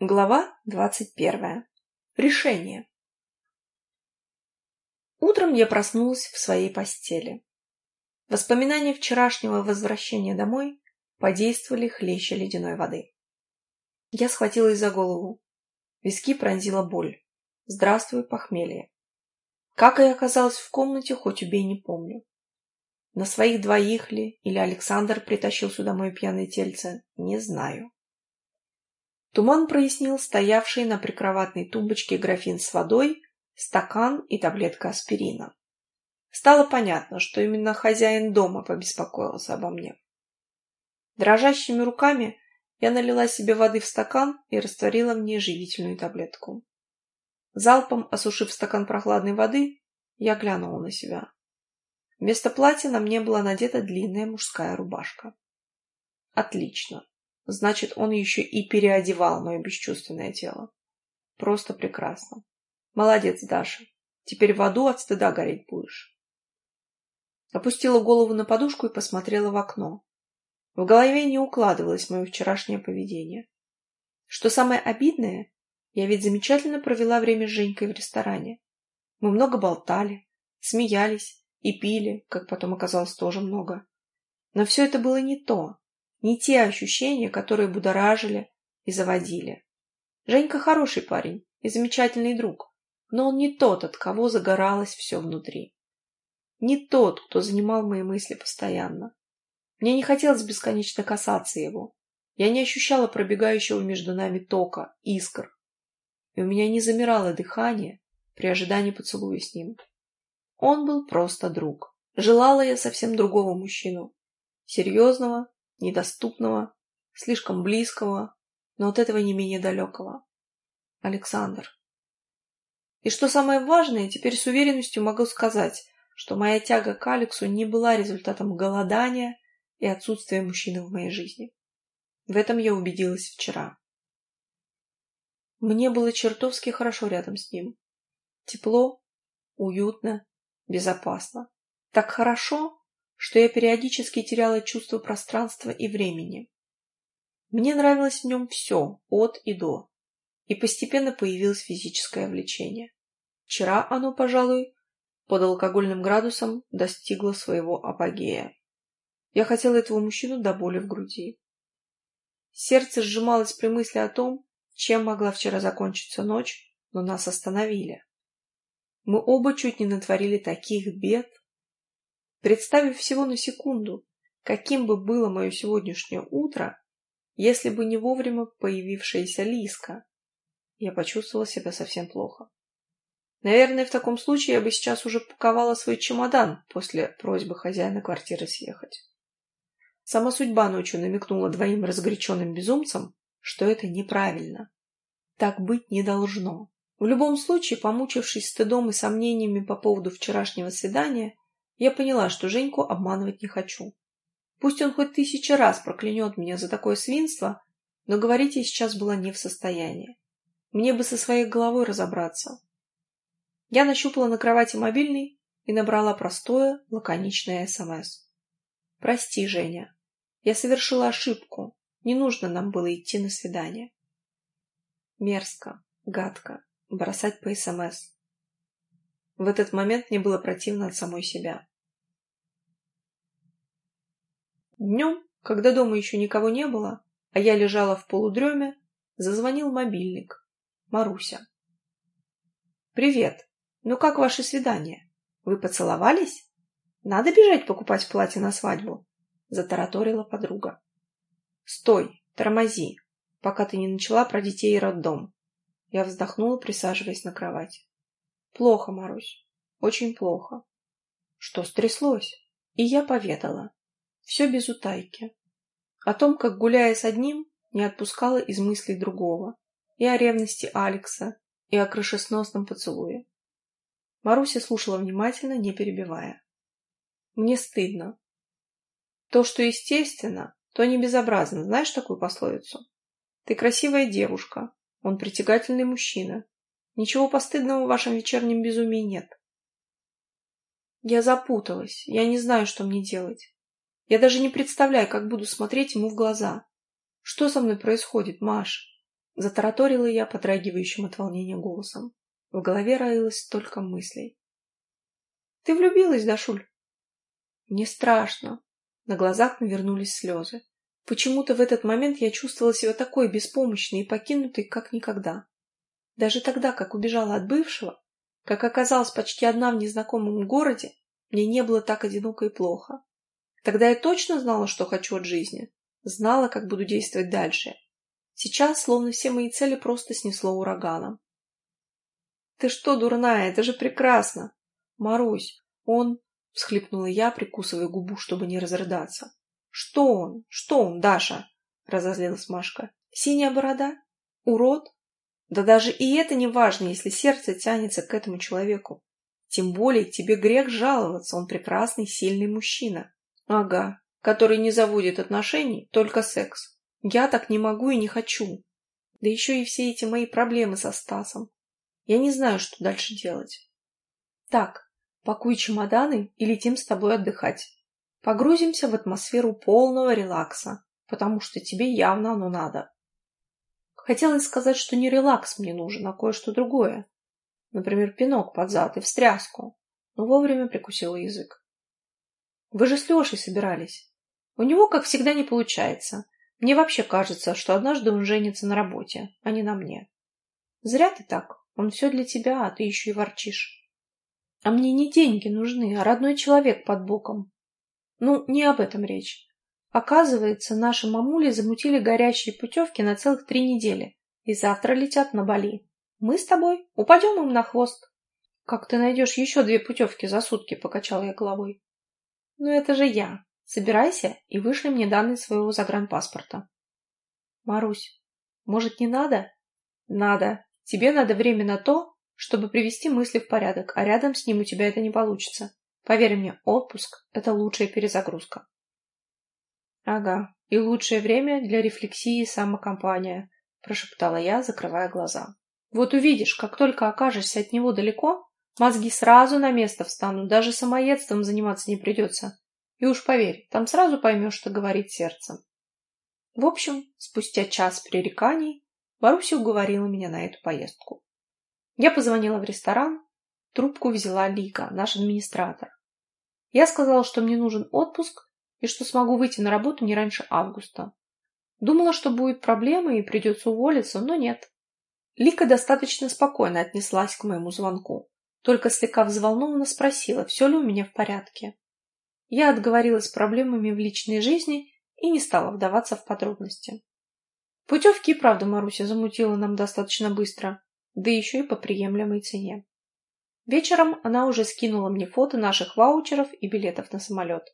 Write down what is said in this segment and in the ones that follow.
Глава двадцать первая. Решение. Утром я проснулась в своей постели. Воспоминания вчерашнего возвращения домой подействовали хлеще ледяной воды. Я схватилась за голову. Виски пронзила боль. Здравствуй, похмелье. Как я оказалась в комнате, хоть убей, не помню. На своих двоих ли, или Александр притащил сюда мое пьяное тельце, не знаю. Туман прояснил стоявший на прикроватной тумбочке графин с водой, стакан и таблетка аспирина. Стало понятно, что именно хозяин дома побеспокоился обо мне. Дрожащими руками я налила себе воды в стакан и растворила в ней живительную таблетку. Залпом осушив стакан прохладной воды, я глянула на себя. Вместо платья на мне была надета длинная мужская рубашка. Отлично. Значит, он еще и переодевал мое бесчувственное тело. Просто прекрасно. Молодец, Даша. Теперь в аду от стыда гореть будешь. Опустила голову на подушку и посмотрела в окно. В голове не укладывалось мое вчерашнее поведение. Что самое обидное, я ведь замечательно провела время с Женькой в ресторане. Мы много болтали, смеялись и пили, как потом оказалось тоже много. Но все это было не то, не те ощущения, которые будоражили и заводили. Женька хороший парень и замечательный друг, но он не тот, от кого загоралось все внутри. Не тот, кто занимал мои мысли постоянно. Мне не хотелось бесконечно касаться его. Я не ощущала пробегающего между нами тока, искр. И у меня не замирало дыхание при ожидании поцелуя с ним. Он был просто друг. Желала я совсем другого мужчину. Серьезного, недоступного, слишком близкого, но от этого не менее далекого. Александр. И что самое важное, теперь с уверенностью могу сказать, что моя тяга к Алексу не была результатом голодания и отсутствия мужчины в моей жизни. В этом я убедилась вчера. Мне было чертовски хорошо рядом с ним. Тепло, уютно, безопасно. Так хорошо, что я периодически теряла чувство пространства и времени. Мне нравилось в нем все, от и до, и постепенно появилось физическое влечение. Вчера оно, пожалуй, под алкогольным градусом достигло своего апогея. Я хотела этого мужчину до боли в груди. Сердце сжималось при мысли о том, чем могла вчера закончиться ночь, но нас остановили. Мы оба чуть не натворили таких бед, Представив всего на секунду, каким бы было мое сегодняшнее утро, если бы не вовремя появившаяся Лиска, я почувствовала себя совсем плохо. Наверное, в таком случае я бы сейчас уже паковала свой чемодан после просьбы хозяина квартиры съехать. Сама судьба ночью намекнула двоим разгоряченным безумцам, что это неправильно. Так быть не должно. В любом случае, помучившись стыдом и сомнениями по поводу вчерашнего свидания, я поняла, что Женьку обманывать не хочу. Пусть он хоть тысяча раз проклянет меня за такое свинство, но говорить я сейчас была не в состоянии. Мне бы со своей головой разобраться. Я нащупала на кровати мобильный и набрала простое, лаконичное СМС. «Прости, Женя. Я совершила ошибку. Не нужно нам было идти на свидание». Мерзко, гадко, бросать по СМС. В этот момент мне было противно от самой себя. Днем, когда дома еще никого не было, а я лежала в полудреме, зазвонил мобильник. Маруся. «Привет. Ну как ваше свидание? Вы поцеловались? Надо бежать покупать платье на свадьбу?» Затараторила подруга. «Стой, тормози, пока ты не начала про детей и роддом». Я вздохнула, присаживаясь на кровать. «Плохо, Марусь, очень плохо». «Что стряслось?» И я поведала. Все без утайки. О том, как, гуляя с одним, не отпускала из мыслей другого. И о ревности Алекса, и о крышесносном поцелуе. Маруся слушала внимательно, не перебивая. Мне стыдно. То, что естественно, то не безобразно. Знаешь такую пословицу? Ты красивая девушка, он притягательный мужчина. Ничего постыдного в вашем вечернем безумии нет. Я запуталась, я не знаю, что мне делать. Я даже не представляю, как буду смотреть ему в глаза. Что со мной происходит, Маш? Затараторила я подрагивающим от волнения голосом. В голове роилось столько мыслей. «Ты влюбилась, Дашуль?» «Не страшно». На глазах навернулись слезы. Почему-то в этот момент я чувствовала себя такой беспомощной и покинутой, как никогда. Даже тогда, как убежала от бывшего, как оказалась почти одна в незнакомом городе, мне не было так одиноко и плохо. Тогда я точно знала, что хочу от жизни. Знала, как буду действовать дальше. Сейчас, словно все мои цели просто снесло ураганом. «Ты что, дурная, это же прекрасно!» «Марусь, он...» — всхлипнула я, прикусывая губу, чтобы не разрыдаться. «Что он? Что он, Даша?» — разозлилась Машка. «Синяя борода? Урод? Да даже и это не важно, если сердце тянется к этому человеку. Тем более тебе грех жаловаться, он прекрасный, сильный мужчина. Ага, который не заводит отношений, только секс. Я так не могу и не хочу. Да еще и все эти мои проблемы со Стасом. Я не знаю, что дальше делать. Так, пакуй чемоданы и летим с тобой отдыхать. Погрузимся в атмосферу полного релакса, потому что тебе явно оно надо. Хотелось сказать, что не релакс мне нужен, а кое-что другое. Например, пинок под зад и встряску. Но вовремя прикусила язык. Вы же с Лешей собирались. У него, как всегда, не получается. Мне вообще кажется, что однажды он женится на работе, а не на мне. Зря ты так. Он все для тебя, а ты еще и ворчишь. А мне не деньги нужны, а родной человек под боком. Ну, не об этом речь. Оказывается, наши мамули замутили горящие путевки на целых три недели и завтра летят на Бали. Мы с тобой упадем им на хвост. Как ты найдешь еще две путевки за сутки, покачал я головой. Ну это же я. Собирайся и вышли мне данные своего загранпаспорта. Марусь, может не надо? Надо. Тебе надо время на то, чтобы привести мысли в порядок, а рядом с ним у тебя это не получится. Поверь мне, отпуск – это лучшая перезагрузка. Ага, и лучшее время для рефлексии и самокомпания, прошептала я, закрывая глаза. Вот увидишь, как только окажешься от него далеко, мозги сразу на место встанут, даже самоедством заниматься не придется. И уж поверь, там сразу поймешь, что говорит сердце. В общем, спустя час пререканий Маруся уговорила меня на эту поездку. Я позвонила в ресторан, трубку взяла Лика, наш администратор. Я сказала, что мне нужен отпуск и что смогу выйти на работу не раньше августа. Думала, что будет проблема и придется уволиться, но нет. Лика достаточно спокойно отнеслась к моему звонку, только слегка взволнованно спросила, все ли у меня в порядке. Я отговорилась проблемами в личной жизни и не стала вдаваться в подробности. Путевки, правда, Маруся замутила нам достаточно быстро, да еще и по приемлемой цене. Вечером она уже скинула мне фото наших ваучеров и билетов на самолет.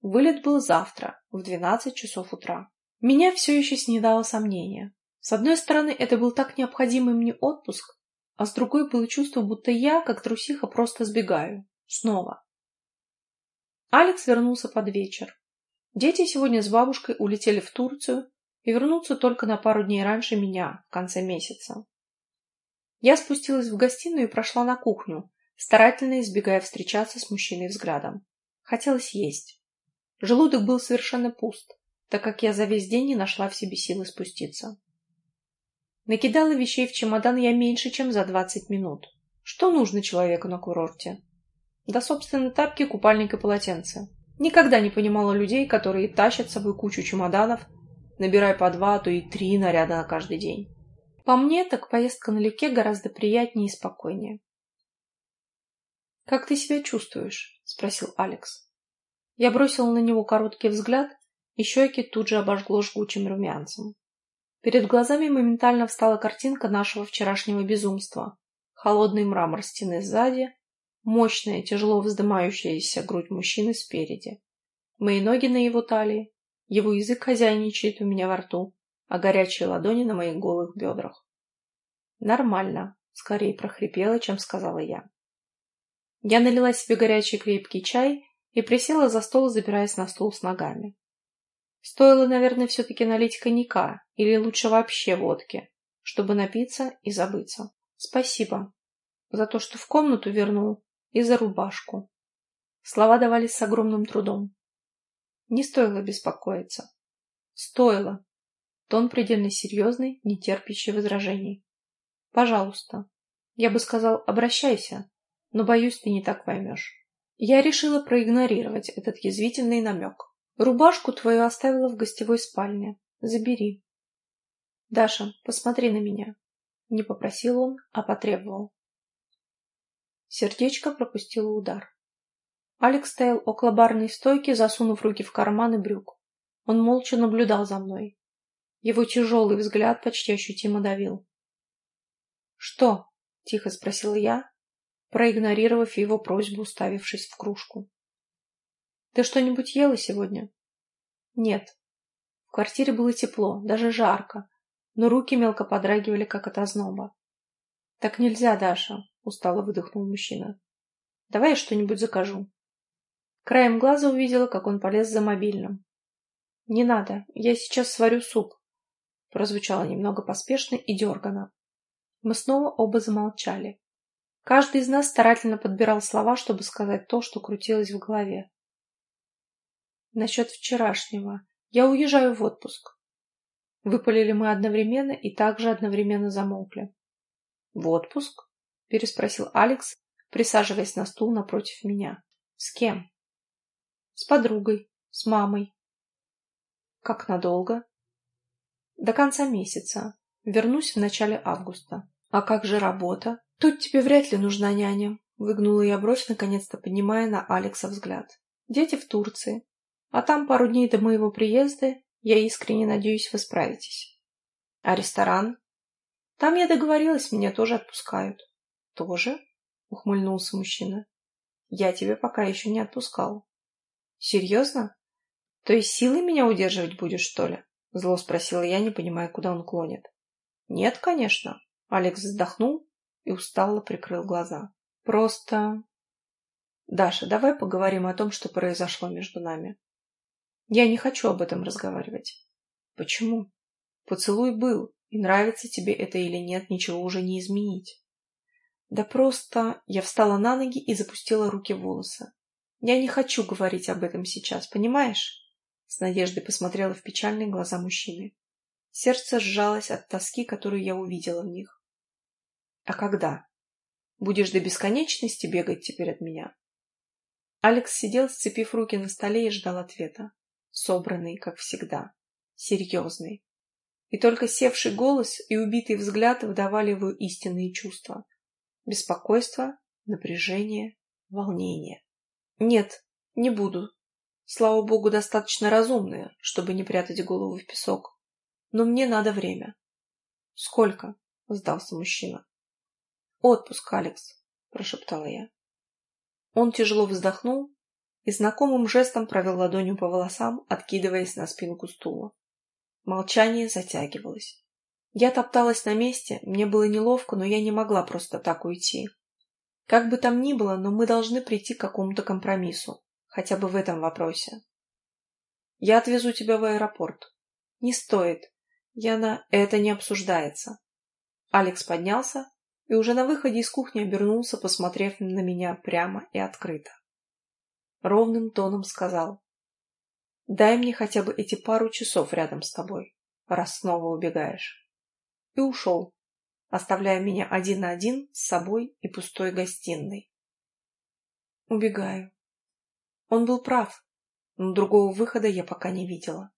Вылет был завтра, в 12 часов утра. Меня все еще снедало сомнение. С одной стороны, это был так необходимый мне отпуск, а с другой было чувство, будто я, как трусиха, просто сбегаю. Снова. Алекс вернулся под вечер. Дети сегодня с бабушкой улетели в Турцию и вернутся только на пару дней раньше меня, в конце месяца. Я спустилась в гостиную и прошла на кухню, старательно избегая встречаться с мужчиной взглядом. Хотелось есть. Желудок был совершенно пуст, так как я за весь день не нашла в себе силы спуститься. Накидала вещей в чемодан я меньше, чем за двадцать минут. Что нужно человеку на курорте? Да, собственно, тапки, купальник и полотенце. Никогда не понимала людей, которые тащат с собой кучу чемоданов, набирая по два, а то и три наряда на каждый день. По мне, так поездка налегке гораздо приятнее и спокойнее. «Как ты себя чувствуешь?» — спросил Алекс. Я бросила на него короткий взгляд, и щеки тут же обожгло жгучим румянцем. Перед глазами моментально встала картинка нашего вчерашнего безумства. Холодный мрамор стены сзади, мощная, тяжело вздымающаяся грудь мужчины спереди. Мои ноги на его талии, его язык хозяйничает у меня во рту, а горячие ладони на моих голых бедрах. «Нормально», — скорее прохрипела, чем сказала я. Я налила себе горячий крепкий чай и присела за стол, забираясь на стул с ногами. Стоило, наверное, все-таки налить коньяка, или лучше вообще водки, чтобы напиться и забыться. Спасибо за то, что в комнату вернул, и за рубашку. Слова давались с огромным трудом. Не стоило беспокоиться. Стоило. Тон предельно серьезный, не терпящий возражений. «Пожалуйста. Я бы сказал, обращайся, но, боюсь, ты не так поймешь». Я решила проигнорировать этот язвительный намек. «Рубашку твою оставила в гостевой спальне. Забери». «Даша, посмотри на меня». Не попросил он, а потребовал. Сердечко пропустило удар. Алекс стоял около барной стойки, засунув руки в карманы брюк. Он молча наблюдал за мной. Его тяжелый взгляд почти ощутимо давил. «Что?» — тихо спросила я, проигнорировав его просьбу, уставившись в кружку. «Ты что-нибудь ела сегодня?» «Нет». В квартире было тепло, даже жарко, но руки мелко подрагивали, как от озноба. «Так нельзя, Даша», — устало выдохнул мужчина. «Давай я что-нибудь закажу». Краем глаза увидела, как он полез за мобильным. «Не надо, я сейчас сварю суп», — прозвучало немного поспешно и дерганно. Мы снова оба замолчали. Каждый из нас старательно подбирал слова, чтобы сказать то, что крутилось в голове. Насчет вчерашнего. Я уезжаю в отпуск. Выпалили мы одновременно и также одновременно замолкли. «В отпуск?» — переспросил Алекс, присаживаясь на стул напротив меня. «С кем?» С подругой, с мамой. Как надолго? До конца месяца. Вернусь в начале августа. А как же работа? Тут тебе вряд ли нужна няня. Выгнула я бровь, наконец-то поднимая на Алекса взгляд. Дети в Турции. А там пару дней до моего приезда, я искренне надеюсь, вы справитесь. А ресторан? Там я договорилась, меня тоже отпускают. Тоже? Ухмыльнулся мужчина. Я тебя пока еще не отпускал. «Серьезно? То есть силой меня удерживать будешь, что ли?» Зло спросила я, не понимая, куда он клонит. «Нет, конечно». Алекс вздохнул и устало прикрыл глаза. «Просто...» «Даша, давай поговорим о том, что произошло между нами». «Я не хочу об этом разговаривать». «Почему?» «Поцелуй был, и нравится тебе это или нет, ничего уже не изменить». «Да просто...» Я встала на ноги и запустила руки в волосы. Я не хочу говорить об этом сейчас, понимаешь? С надеждой посмотрела в печальные глаза мужчины. Сердце сжалось от тоски, которую я увидела в них. А когда? Будешь до бесконечности бегать теперь от меня? Алекс сидел, сцепив руки на столе и ждал ответа. Собранный, как всегда. Серьезный. И только севший голос и убитый взгляд выдавали его истинные чувства. Беспокойство, напряжение, волнение. Нет, не буду. Слава богу, достаточно разумная, чтобы не прятать голову в песок. Но мне надо время. Сколько? Сдался мужчина. Отпуск, Алекс, прошептала я. Он тяжело вздохнул и знакомым жестом провел ладонью по волосам, откидываясь на спинку стула. Молчание затягивалось. Я топталась на месте, мне было неловко, но я не могла просто так уйти. Как бы там ни было, но мы должны прийти к какому-то компромиссу, хотя бы в этом вопросе. Я отвезу тебя в аэропорт. Не стоит. Яна, это не обсуждается. Алекс поднялся и уже на выходе из кухни обернулся, посмотрев на меня прямо и открыто. Ровным тоном сказал. «Дай мне хотя бы эти пару часов рядом с тобой, раз снова убегаешь». И ушел, оставляя меня один на один с собой и пустой гостиной. Убегаю. Он был прав, но другого выхода я пока не видела.